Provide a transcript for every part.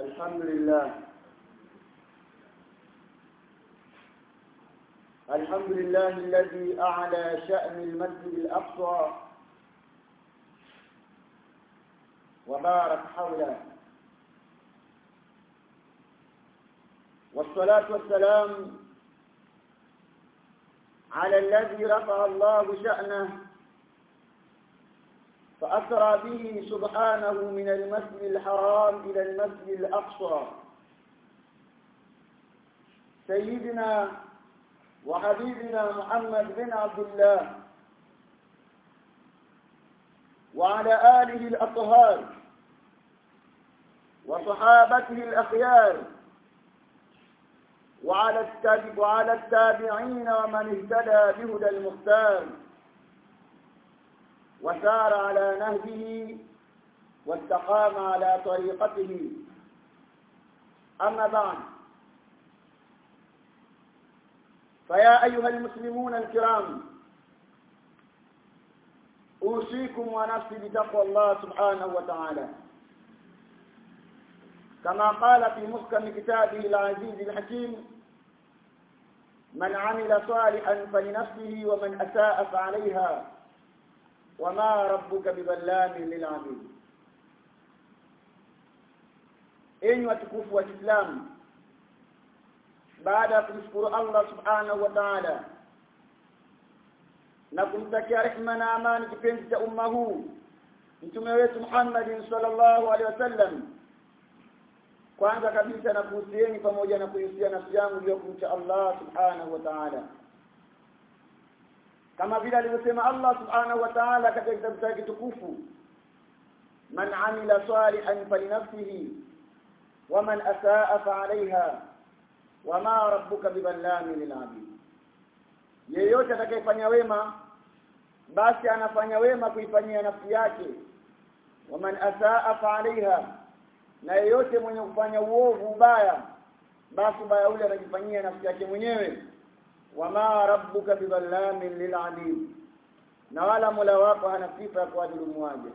الحمد لله. الحمد لله الذي أعلى شأن المسجد الأقصى وبارك حوله. والصلاة والسلام على الذي رفع الله شأنه فأسرى به سبحانه من المسجد الحرام إلى المسجد الأقصى. سيدنا وحبيبنا محمد بن عبد الله وعلى آله الأطهار وصحابته الأخيار وعلى التابع وعلى التابعين ومن اهتدى بهدى المختار. وسار على نهجه واستقام على طريقته. أما بعد فيا أيها المسلمون الكرام أوصيكم ونفسي بتقوى الله سبحانه وتعالى. كما قال في محكم كتابه العزيز الحكيم من عمل صالحا فلنفسه ومن أساء فعليها. wama rabbuka bidhallamin lilabid enyi watukufu wa Kiislamu baada ya kumshukuru Allah subhanahu wa ta'ala na kumtakia rehma na amani kipenzi cha umma huu mtume wetu Muhammad sallallahu alaihi wasallam kwanza kabisa na kuhusieni pamoja na kuhusia nafsi yangu iliyokumcha Allah subhanahu wa ta'ala kama vile alivyosema Allah subhanahu wa ta'ala katika kitabu chake kitukufu man amila salihan falinafsihi waman asaa fa'alayha wama rabbuka biballami lil'abid yeyote atakayefanya wema basi anafanya wema kuifanyia nafsi yake. Waman asaa fa'alayha na yeyote mwenye kufanya uovu ubaya basi ubaya ule anajifanyia nafsi yake mwenyewe wama rabbuka bidhallamin lil'abid na wala mola wako hana sifa ya kuadhibu waja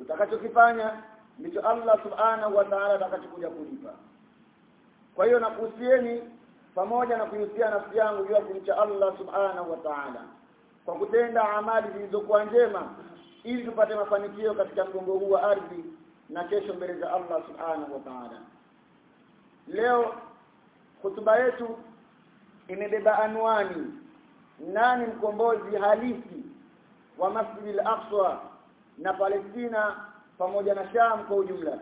utakachokifanya ndicho Allah subhanahu wa ta'ala atakachokuja kulipa. Kwa hiyo nakuhusieni pamoja na kuhusia nafsi yangu juu kumcha Allah subhanahu wa ta'ala. Kwa kutenda amali zilizokuwa njema ili tupate mafanikio katika mgongo huu wa ardhi na kesho mbele za Allah subhanahu wa ta'ala. Leo hutuba yetu imebeba anwani. Nani mkombozi halisi wa Masjid al-Aqsa na Palestina pamoja na Sham kwa ujumla?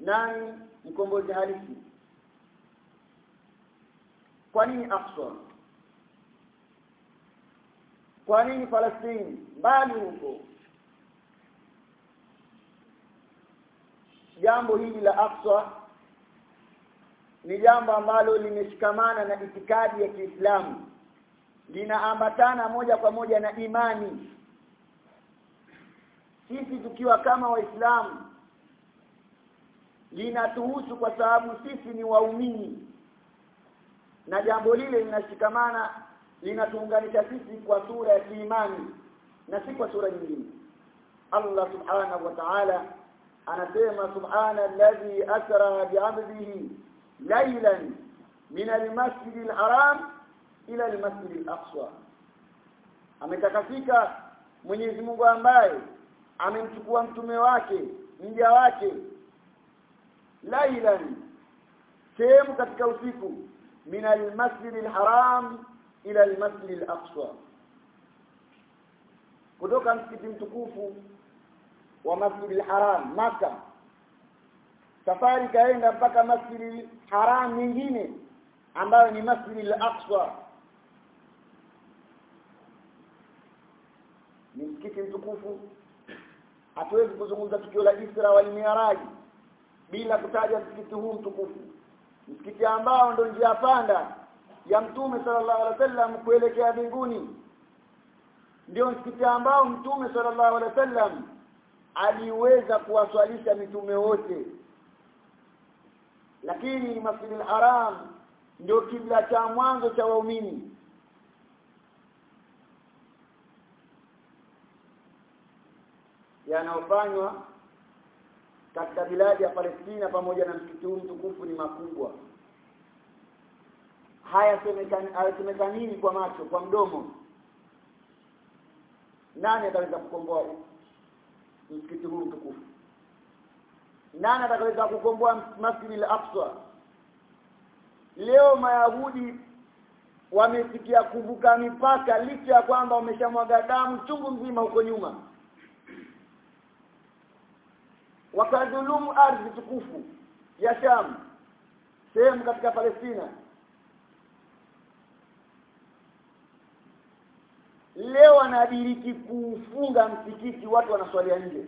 Nani mkombozi halisi? Kwa nini Aqsa? Kwa nini Palestina? Mbali huko. Jambo hili la Aqsa ni jambo ambalo limeshikamana na itikadi ya Kiislamu. Linaambatana moja kwa moja na imani. Sisi tukiwa kama waislamu linatuhusu kwa sababu sisi ni waumini. Na jambo lile linashikamana linatuunganisha sisi kwa sura ya kiimani na si kwa sura nyingine. Allah subhanahu wa ta'ala anasema subhana alladhi asra bi'abdihi laylan من المسجد الحرام الى المسجد ila al-masjid al-aqsa. Ametakafika Mwenyezi Mungu ambaye amemchukua mtume wake mja wake lailan sehemu katika usiku min al-masjid al-haram ila al-masjid al-aqsa. Kutoka msikiti mtukufu wa masjid al-haram maka safari kaenda mpaka masjidi haram nyingine ambayo ni masjidi al-aqsa. Ni msikiti mtukufu. Hatuwezi kuzungumza tukio la Isra wal Mi'raj bila kutaja msikiti huu mtukufu. Msikiti ambao ndio njia panda ya mtume sallallahu alaihi wasallam kuelekea mbinguni. Ndio msikiti ambao mtume sallallahu alaihi wasallam aliweza kuwaswalisha mitume wote lakini Masjidil Haram ndio kibla cha mwanzo cha waumini. Yanayofanywa katika biladi ya Palestina pamoja na msikiti huu mtukufu ni makubwa. Haya hayasemekanini kwa macho kwa mdomo. Nani ataweza kukomboa msikiti huu mtukufu nani atakaweza kukomboa Masjid al-Aqsa? Leo mayahudi wamefikia kuvuka mipaka licha ya kwamba wameshamwaga damu chungu mzima huko nyuma. Wakadhulumu ardhi tukufu ya Sham sehemu katika Palestina. Leo wanadiriki kufunga msikiti watu wanaswalia nje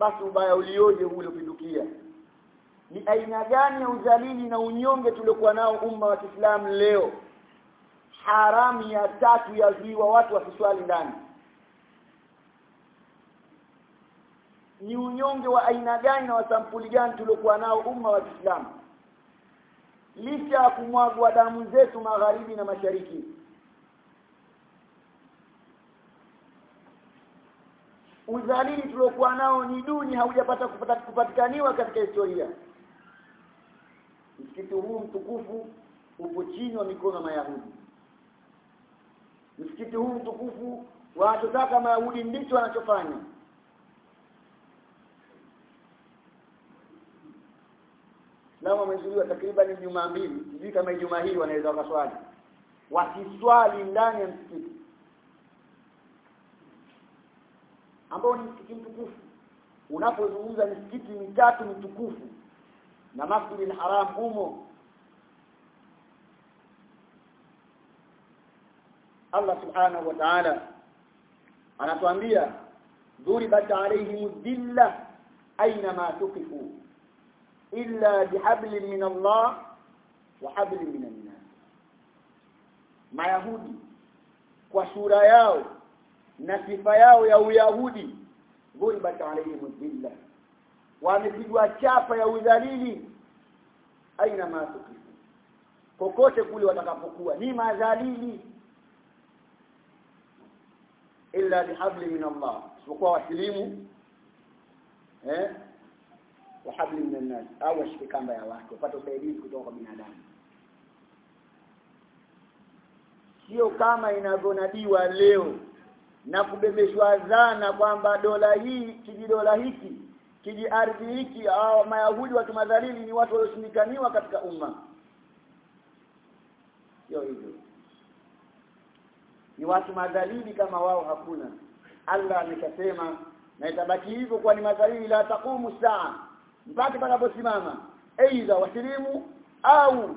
basi ubaya ulioje uliopindukia. Ni aina gani ya udhalili na unyonge tuliokuwa nao umma wa Kiislamu leo? Haramu ya tatu ya ziwa watu wasiswali ndani. Ni unyonge wa aina gani na wasampuli gani tuliokuwa nao umma wa Kiislamu? Licha ya kumwagwa damu zetu magharibi na mashariki udhalili tuliokuwa nao ni duni haujapata kupatikaniwa katika historia. Msikiti huu mtukufu upo chini wa mikono ya Mayahudi. Msikiti huu mtukufu wanachotaka Mayahudi ndicho wanachofanya na wamezuiwa takriban juma mbili sijui kama juma hii wanaweza wakaswali. Wasiswali ndani ya msikiti ambao ni msikiti mtukufu. Unapozungumza misikiti mitatu mitukufu na Masjid al-Haram humo Allah subhanahu wa ta'ala anatuambia dhuribat alayhim dhilla aina ma tuqifu illa bihablin min Allah wa hablin min an-nas. Mayahudi kwa sura yao na sifa yao ya uyahudi. Ghuribat alayhim dhilla. Wamepigwa chapa ya udhalili. Aina ma kokote kule watakapokuwa. Ni madhalili. Illa bihabli min Allah. Sikuwa wasilimu. Eh? Wa habli min nas au shikamba kamba ya watu. Wapate usaidizi kutoka kwa binadamu. Sio kama inavyonadiwa leo na kubebeshwa dhana kwamba dola hii kiji dola hiki kiji ardhi hiki au mayahudi watu madhalili ni watu walioshindikaniwa katika umma. Sio hivyo. Ni watu madhalili kama wao hakuna. Allah ameshasema na itabaki hivyo kwa ni madhalili la taqumu saa mpaka panaposimama aidha wasilimu au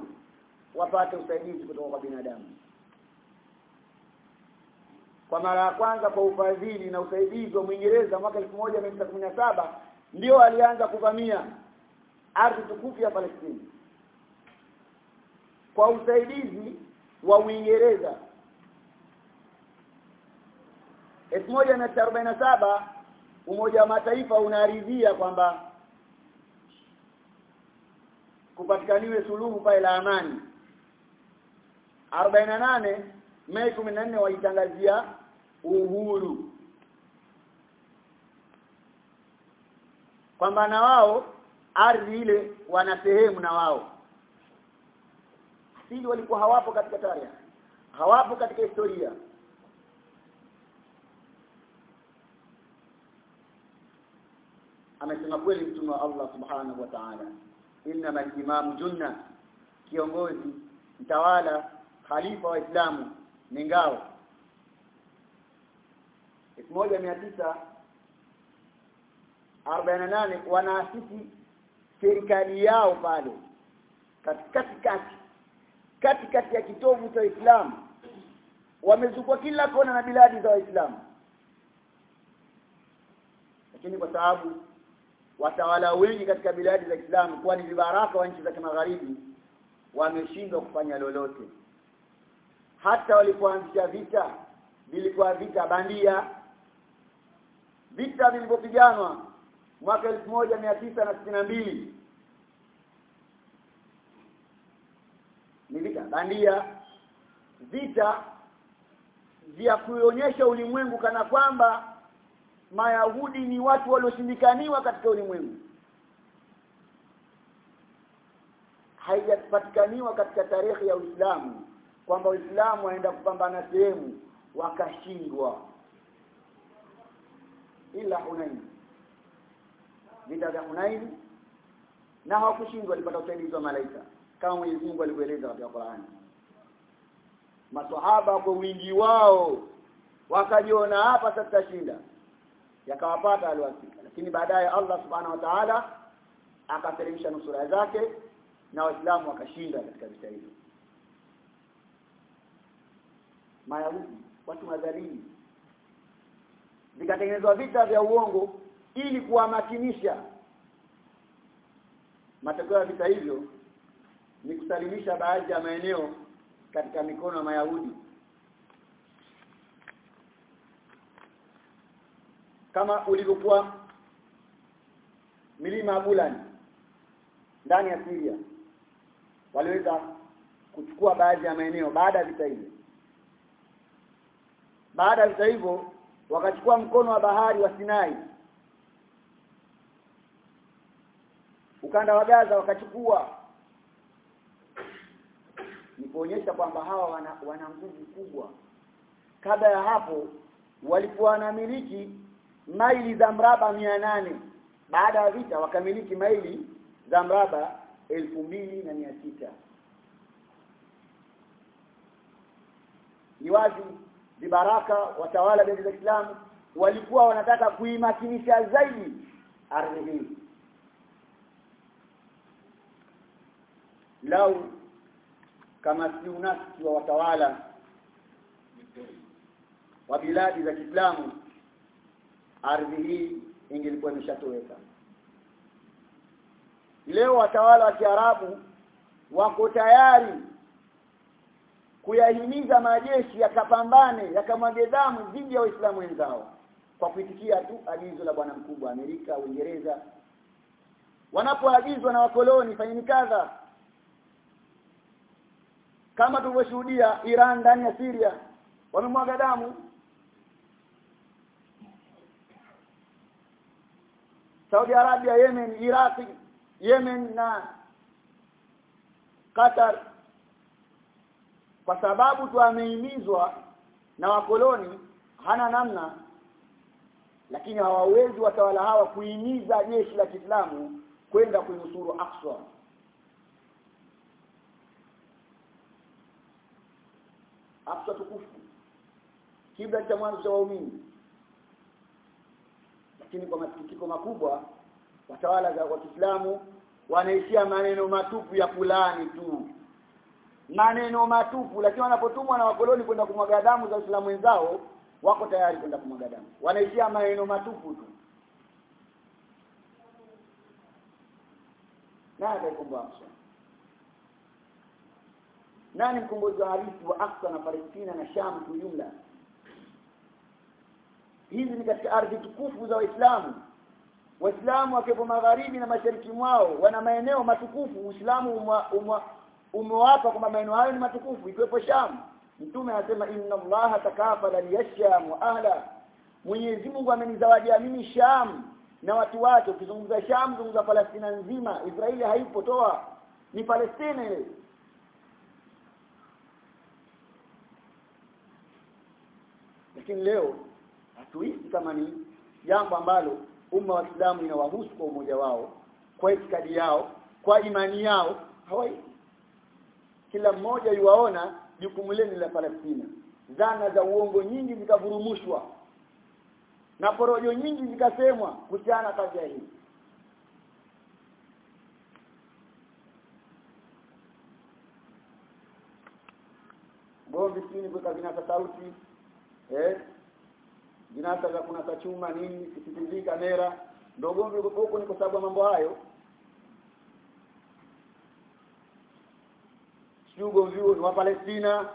wapate usaidizi kutoka kwa binadamu kwa mara ya kwanza kwa ufadhili na usaidizi wa Mwingereza mwaka 1917 ndio alianza kuvamia ardhi tukufu ya Palestina. Kwa usaidizi wa Uingereza 1947 Umoja wa Mataifa unaridhia kwamba kupatikaniwe suluhu pale la amani. 48 Mei 14 waitangazia uhuru. Kwamba na wao ardhi ile wana sehemu na wao. Sili walikuwa hawapo katika tarehe hawapo katika historia. Amesema kweli mtume wa Allah subhanahu wa ta'ala inna al-imamu junna kiongozi mtawala khalifa wa Islamu ni ngao 1948 wanaasisi serikali yao pale katikati kati katikati ya kitovu cha Uislamu wamezukwa kila kona na biladi za Waislamu. Lakini kwa sababu watawala wengi katika biladi za Kiislamu kuwa ni vibaraka wa nchi za kimagharibi wameshindwa kufanya lolote. Hata walipoanzisha vita vilikuwa vita bandia vita vilivyopiganwa mwaka 1962 ni vita bandia. Vita vya kuonyesha ulimwengu kana kwamba mayahudi ni watu walioshindikaniwa katika ulimwengu. Haijapatikaniwa katika tarehe ya Uislamu kwamba Uislamu waenda kupambana sehemu wakashindwa ila Hunain. Vita vya Hunain na hawakushindwa walipata usaidizi wa malaika kama Mwenyezi Mungu alivyoeleza katika Qur'ani maswahaba kwa wingi wao wakajiona hapa sasa tutashinda. Yakawapata aliwafika lakini baadaye Allah subhanahu wa ta'ala akateremsha nusura zake na waislamu wakashinda katika vita hivyo. Mayahudi watu madhalili vikatengenezwa vita vya uongo ili kuwamakinisha matokeo ya vita hivyo ni kusalimisha baadhi ya maeneo katika mikono ya Mayahudi. Kama ulivyokuwa milima Bulani ndani ya Syria waliweza kuchukua baadhi ya maeneo baada ya vita hivyo. Baada ya vita hivyo wakachukua mkono wa bahari wa Sinai. Ukanda wa Gaza wakachukua. Ni kuonyesha kwamba hawa wana, wana nguvu kubwa. Kabla ya hapo walikuwa wanamiliki maili za mraba nane. Baada ya vita wakamiliki maili za mraba elfu mbili na mia sita. Ni wazi vibaraka watawala wa Kiislamu walikuwa wanataka kuimakinisha zaidi ardhi hii. Lau kama si unafiki wa watawala wa biladi za Kiislamu ardhi hii ingelikuwa imeshatoweka. Leo watawala wa Kiarabu wako tayari kuyahimiza majeshi yakapambane yakamwage damu dhidi ya waislamu wenzao kwa kuitikia tu agizo la bwana mkubwa Amerika Uingereza. Wanapoagizwa na wakoloni fanyeni kadha. Kama tulivyoshuhudia Iran ndani ya Syria wamemwaga damu. Saudi Arabia Yemen Iraq Yemen na Qatar kwa sababu tu amehimizwa na wakoloni hana namna lakini hawawezi watawala hawa kuimiza jeshi la Kiislamu kwenda kuinusuru Aqsa. Aqsa tukufu. Kibla cha mwanzo cha waumini. Lakini kwa masikitiko makubwa watawala wa Kiislamu wanaishia maneno matupu ya fulani tu maneno matupu lakini wanapotumwa na wakoloni kwenda kumwaga damu za Uislamu wenzao wako tayari kwenda kumwaga damu. Wanaishia maneno matupu tu. Nani ataikomboa Aqsa nani mkombozi wa halisi wa Aksa na Palestina na Sham kwa jumla hizi ni katika ardhi tukufu za Waislamu. Waislamu wakiwa magharibi na mashariki mwao wana maeneo matukufu. Uislamu umewapa kwamba maeneo hayo ni matukufu ikiwepo Sham Mtume anasema inna Allaha takafala liyasham wa ahla. Mwenyezi Mungu amenizawadia mimi Sham na watu wake. Ukizungumza Sham zungumza Palestina nzima Israeli haipo toa. Ni Palestina ile. Lakini leo hatuhisi kama ni jambo ambalo umma wa Islamu inawahusu kwa umoja wao kwa itikadi yao kwa imani yao. Hawahisi kila mmoja yuwaona jukumu leni la Palestina. Zana za uongo nyingi zikavurumushwa na porojo nyingi zikasemwa kuhusiana kazi ya hii. Gomvi sini kuweka vinasa sauti eh? Vinasa za kunasa chuma nini CCTV kamera. Ndio gomvi huko ni kwa sababu mambo hayo sio ugomvi wa Palestina.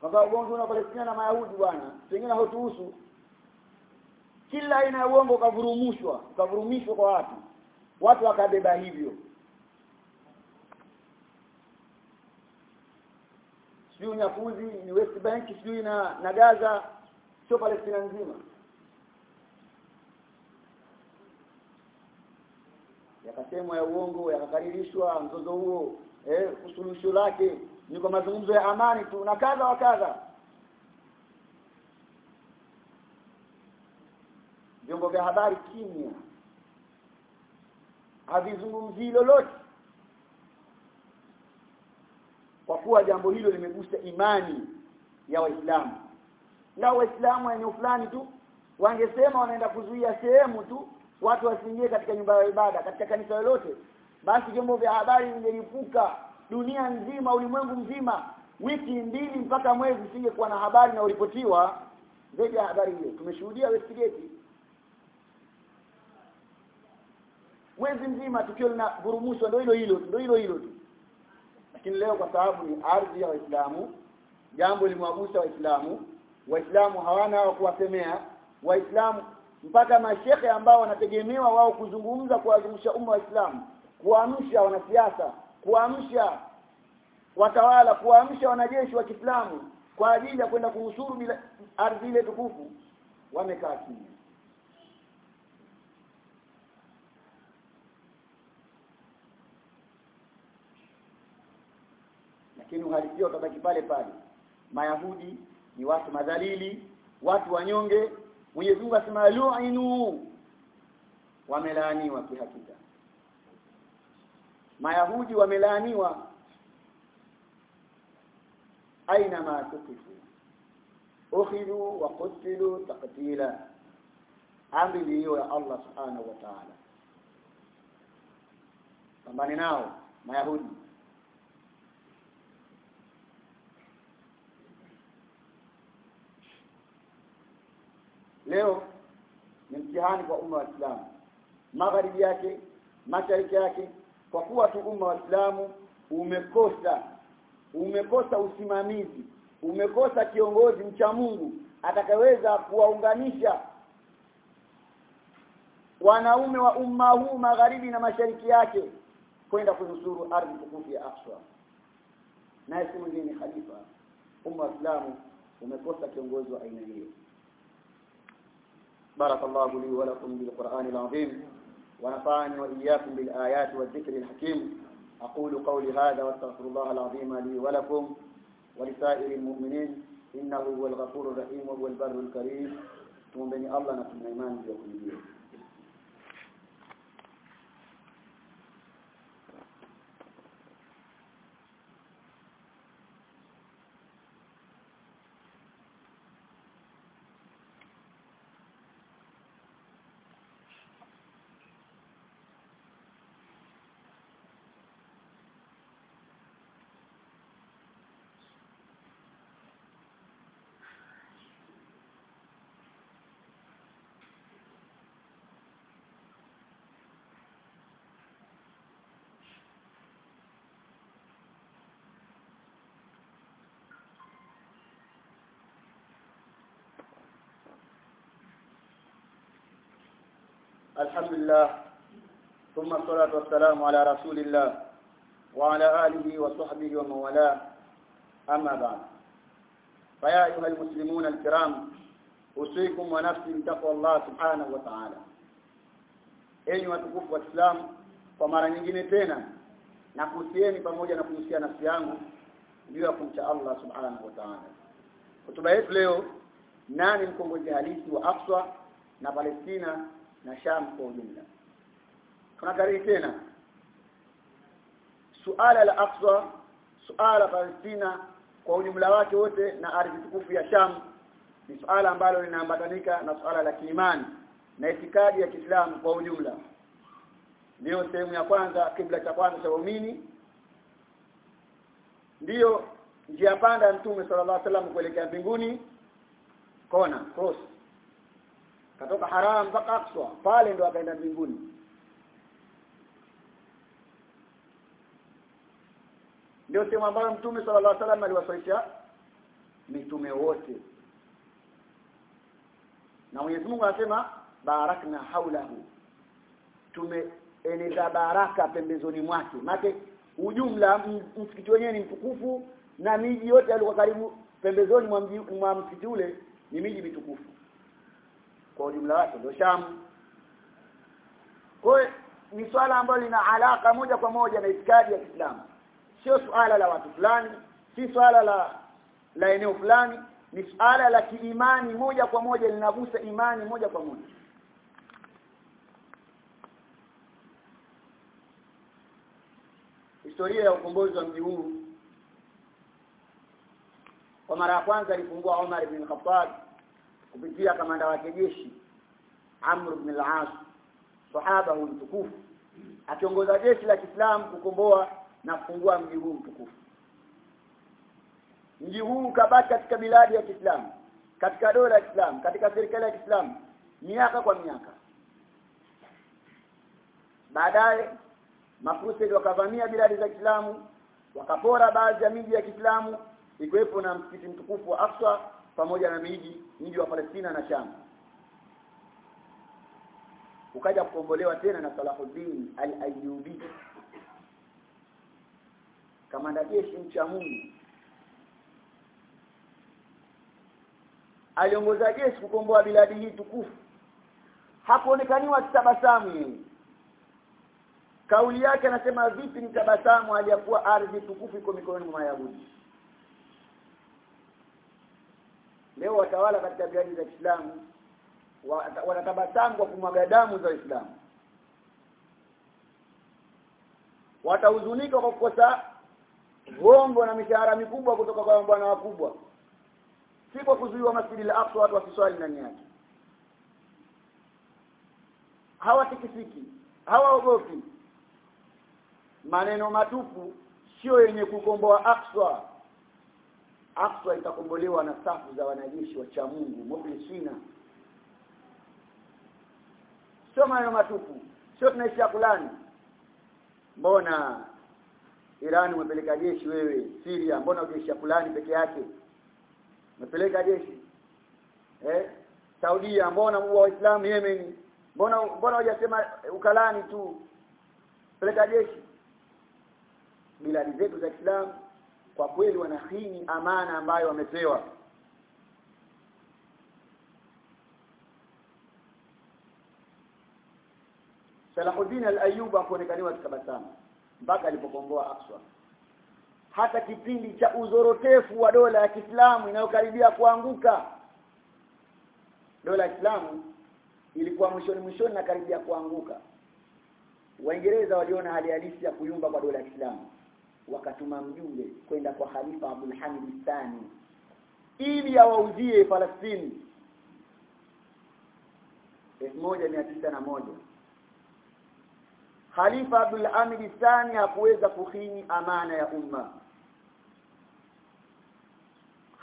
Kwa sababu ugomvi wa Palestina na Mayahudi bwana pengine hautuhusu. Kila aina ya uongo ukavurumushwa ukavurumishwa kwa watu. Watu wakabeba hivyo. Sijui unyakuzi ni West Bank sijui na na Gaza sio Palestina nzima yakasemwa ya uongo yakakaririshwa mzozo huo. Eh usuluhisho lake ni kwa mazungumzo ya amani tu na kadha wa kadha. Vyombo vya habari kimya. Havizungumzii lolote. Kwa kuwa jambo hilo limegusa imani ya waislamu. Na waislamu wenye fulani tu wangesema wanaenda kuzuia sehemu tu watu wasiingie katika nyumba ya ibada katika kanisa lolote. Basi vyombo vya habari vingelipuka dunia nzima ulimwengu mzima. Wiki mbili mpaka mwezi singekuwa na habari na uripotiwa. Zaidi ya habari hiyo tumeshuhudia Westgate mwezi mzima tukio linavurumushwa ndio hilo hilo ndio hilo hilo lakini leo kwa sababu ni ardhi ya waislamu jambo limwagusa waislamu. Waislamu hawana wa kuwasemea. Waislamu mpaka mashehe ambao wanategemewa wao kuzungumza kuadhimisha umma wa Islam kuamsha wanasiasa kuamsha watawala kuamsha wanajeshi wa Kiislamu kwa ajili ya kwenda kunusuru bila ardhi ile tukufu wamekaa kimya. Lakini uhalisia utabaki pale pale. Mayahudi ni watu madhalili watu wanyonge Mwenyezi Mungu asema lu'inu. Wamelaaniwa kihakika. Mayahudi wamelaaniwa. Aina ma tukifu ukhidhu wa qutilu taqtila. Amri hiyo ya Allah subhanahu wa ta'ala. Pambane nao mayahudi leo ni mtihani kwa umma wa Islam magharibi yake mashariki yake kwa kuwa tu umma wa Islamu umekosa umekosa usimamizi umekosa kiongozi mcha Mungu atakayeweza kuwaunganisha wanaume wa umma huu magharibi na mashariki yake kwenda kunusuru ardhi tukufu ya Aqsa. Na si mwingine ni khalifa. Umma wa Islamu umekosa kiongozi wa aina hiyo بارك الله لي ولكم بالقرآن العظيم ونفعني وإياكم بالآيات والذكر الحكيم. أقول قولي هذا وأستغفر الله العظيم لي ولكم ولسائر المؤمنين إنه هو الغفور الرحيم وهو البر الكريم. ثم بني الله نكون إيمان بيكم الحمد لله ثم الصلاة والسلام على رسول الله وعلى آله وصحبه ومن والاه أما بعد فيا أيها المسلمون الكرام أوصيكم ونفسي بتقوى الله سبحانه وتعالى enyi watukufu wa Islam kwa mara nyingine tena na kuhusieni pamoja na kuhusia nafsi yangu juu ya kumcha Allah subhanahu wa ta'ala hotuba yetu leo nani mkombozi halisi wa Aqsa na Palestina na Sham kwa ujumla. Tunakariri tena. Suala la Aqsa suala la Palestina kwa ujumla wake wote na ardhi tukufu ya Sham ni suala ambalo linaambatanika na suala la kiimani na itikadi ya Kiislamu kwa ujumla. Ndiyo sehemu ya kwanza kibla cha kwanza cha waumini. Ndiyo njia panda ya Mtume sallallahu alaihi wasallam kuelekea mbinguni. Kona cross katoka haram mpaka Aqsa. Pale ndo akaenda mbinguni. Ndio sehemu ambayo Mtume sallallahu alaihi wasallam aliwasaidia mitume wote. Na Mwenyezi Mungu anasema barakna haulahu. Tumeeneza baraka pembezoni mwake. Make ujumla msikiti wenyewe ni mtukufu na miji yote alikuwa karibu pembezoni mwa msikiti ule ni miji mitukufu kwa ujumla wake ndio Sham kwa ni swala ambalo lina alaka moja kwa moja na itikadi ya Kiislamu. Sio swala la watu fulani si swala la la eneo fulani ni swala la kiimani moja kwa moja linagusa imani moja kwa moja. Historia ya ukombozi wa mji huu kwa mara ya kwanza alifungua Omar ibn Khattab kupitia kamanda wake jeshi Amr ibn al-As sahaba huyu mtukufu akiongoza jeshi la Kiislamu kukomboa na kufungua mji huu mtukufu. Mji huu ukabaki katika biladi ya Kiislamu katika dola ya Kiislamu katika serikali ya Kiislamu miaka kwa miaka. Baadaye mafusidi wakavamia biladi za Kiislamu wakapora baadhi ya miji ya Kiislamu ikiwepo na msikiti mtukufu wa Aqsa pamoja na miji miji wa Palestina na Sham. Ukaja kukombolewa tena na Salahuddin al-Ayyubi. Kamanda jeshi mcha Mungu aliongoza jeshi kukomboa biladi hii tukufu. Hakuonekaniwa tabasamu yeye. Kauli yake anasema vipi nitabasamu aliyakuwa ardhi tukufu iko mikononi mwa Mayahudi leo watawala katika biladi za Kiislamu wanatabasamu kwa kumwaga damu za Uislamu watahuzunika kwa kukosa hongo na mishahara mikubwa kutoka kwa bwana wakubwa. Si kwa kuzuiwa masjidi la Aqsa watu wasiswali ndani yake. Hawatikisiki hawaogopi. Maneno matupu sio yenye kukomboa Aqsa Aqsa itakombolewa na safu za wanajeshi wa cha Mungu mukhlisina sio maneno matupu sio tunaishia kulani mbona Iran umepeleka jeshi wewe Syria? Mbona ujeshi kulani peke yake? Umepeleka jeshi. Eh? Saudia mbona muua waislamu Yemen? Mbona mbona hujasema ukalani tu? Peleka jeshi. Biladi zetu za Kiislamu kwa kweli wanahini amana ambayo wamepewa. Salahuddin al-Ayyub akuonekaniwa kitabasamu mpaka alipokomboa Aqsa. Hata kipindi cha uzorotefu wa dola ya Kiislamu inayokaribia kuanguka. Dola ya Kiislamu ilikuwa mwishoni mwishoni na karibia kuanguka. Waingereza waliona hali halisi ya kuyumba kwa dola ya Kiislamu wakatuma mjumbe kwenda kwa Khalifa Abdul Hamid Thani ili awauzie Falastini 1901 Khalifa Abdul Hamid Thani hakuweza kuhini amana ya umma.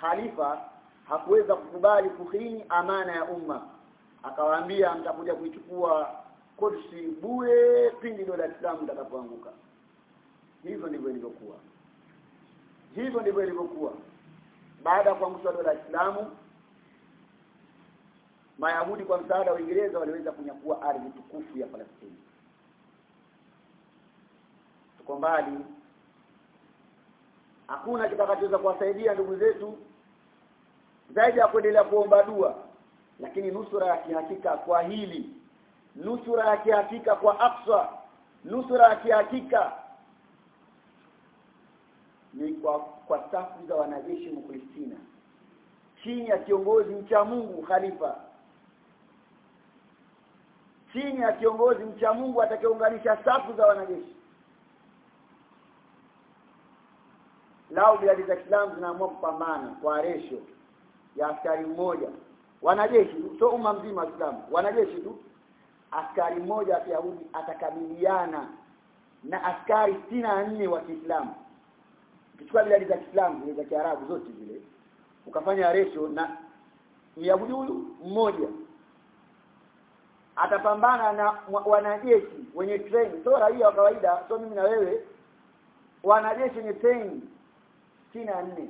Khalifa hakuweza kukubali kuhini amana ya umma. Akawaambia mtakuja kuichukua Kursi bure pindi dola ya Islam itakapoanguka hivyo ndivyo ilivyokuwa. Hivyo ndivyo ilivyokuwa. Baada ya kuangushwa dola ya Islamu Mayahudi kwa msaada wa Uingereza waliweza kunyakua ardhi tukufu ya Palestina. Tuko mbali. Hakuna kitakachoweza kuwasaidia ndugu zetu zaidi ya kuendelea kuomba dua. Lakini nusura ya kihakika kwa hili nusura ya kihakika kwa Aqsa nusura ya kihakika ni kwa kwa safu za wanajeshi mukristina chini ya kiongozi mcha Mungu khalifa. Chini ya kiongozi mcha Mungu atakayeunganisha safu za wanajeshi. Lao biladi za Kiislamu zinaamua kupambana kwa resho ya askari mmoja. Wanajeshi sio umma mzima Islam wanajeshi tu. Askari mmoja wa Yahudi atakabiliana na askari 64 wa Kiislamu ukichukua bila za Kiislamu za Kiarabu zote zile ukafanya ratio na Myahudi huyu mmoja atapambana na wanajeshi wenye train sio raia wa kawaida sio mimi na wewe. Wanajeshi wenye train nne.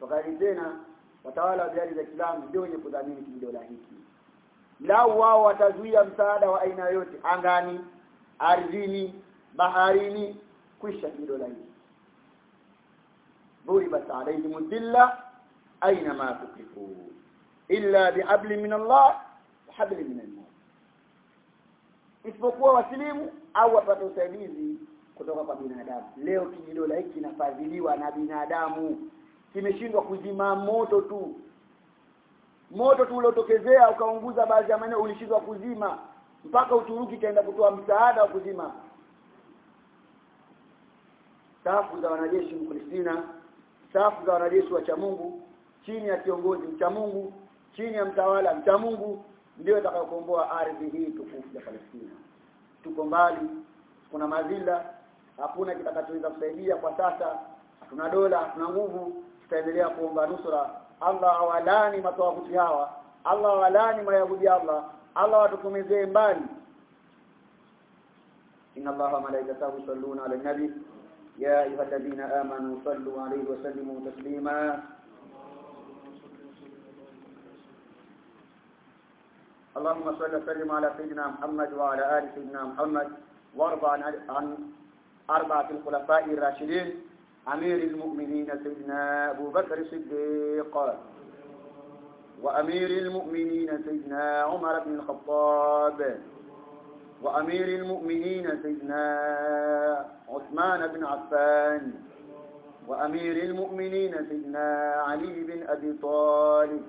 Wakati tena watawala wa bilali za Kiislamu ndio wenye kudhamini kidola hiki. Lau wao watazuia msaada wa aina yote angani ardhini baharini kwisha hilo la buri duribat alayhim dhilla aina ma tukifu illa biabli min Allah habli min Allah isipokuwa wasilimu au wapata usaidizi kutoka kwa binadamu. Leo kijidola hiki kinafadhiliwa na binadamu. Kimeshindwa kuzima moto tu. Moto tu uliotokezea ukaunguza baadhi ya maeneo ulishindwa kuzima. Mpaka Uturuki kaenda kutoa msaada wa kuzima safu za wanajeshi mkristina safu za wanajeshi wa cha Mungu chini ya kiongozi mchamungu chini ya mtawala mchamungu ndio atakayokomboa ardhi hii tukufu ya Palestina. Tuko mbali kuna mazila hakuna kitakachoweza kusaidia kwa sasa. Tuna dola tuna nguvu tutaendelea kuomba nusura. Allah awalani matawafuti hawa Allah awalani mayahudi Allah Allah watukumezee mbali. Inna Allaha malaikatahu yusalluna ala nabi ya ayyuhalladhina amanu sallu alayhi wa sallimu taslima اللهم صل وسلم على سيدنا محمد وعلى آل سيدنا محمد. وارض عن عن أربعة الخلفاء الراشدين. أمير المؤمنين سيدنا أبو بكر الصديق. وأمير المؤمنين سيدنا عمر بن الخطاب. وأمير المؤمنين سيدنا عثمان بن عفان وأمير المؤمنين سيدنا علي بن أبي طالب.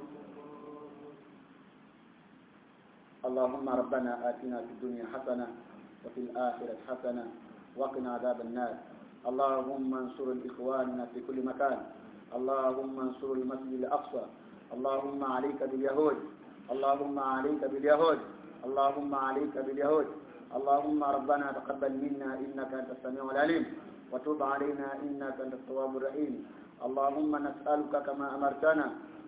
اللهم ربنا آتنا في الدنيا حسنة وفي الآخرة حسنة وقنا عذاب النار. اللهم انصر الإخواننا في كل مكان. اللهم انصر المسجد الأقصى. اللهم عليك باليهود. اللهم عليك باليهود. اللهم عليك باليهود. اللهم ربنا تقبل منا إنك أنت السميع العليم. وتب علينا إنك أنت التواب الرحيم. اللهم نسألك كما أمرتنا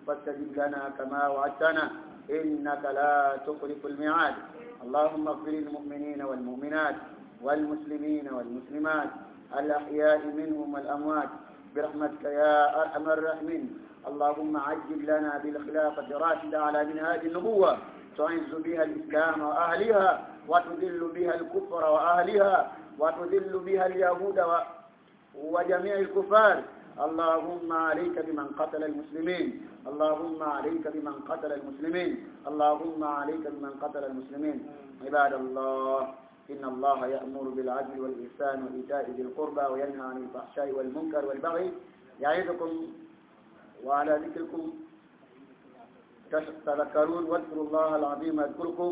فاستجب لنا كما وعدتنا إنك لا تخلف الميعاد. اللهم اغفر للمؤمنين والمؤمنات والمسلمين والمسلمات الأحياء منهم والأموات برحمتك يا أرحم الراحمين. اللهم عجل لنا بالخلافة راشدة على منهاج النبوة تعز بها الإسلام وأهلها. وتذل بها الكفر وأهلها وتذل بها اليهود. وجميع الكفار. اللهم عليك بمن قتل المسلمين. اللهم عليك بمن قتل المسلمين. اللهم عليك بمن قتل المسلمين. عباد الله إن الله يأمر بالعدل والإحسان وإيتاء ذي القربى وينهى عن الفحشاء والمنكر والبغي يعظكم وعلى ذكركم تذكرون واذكروا الله العظيم يذكركم.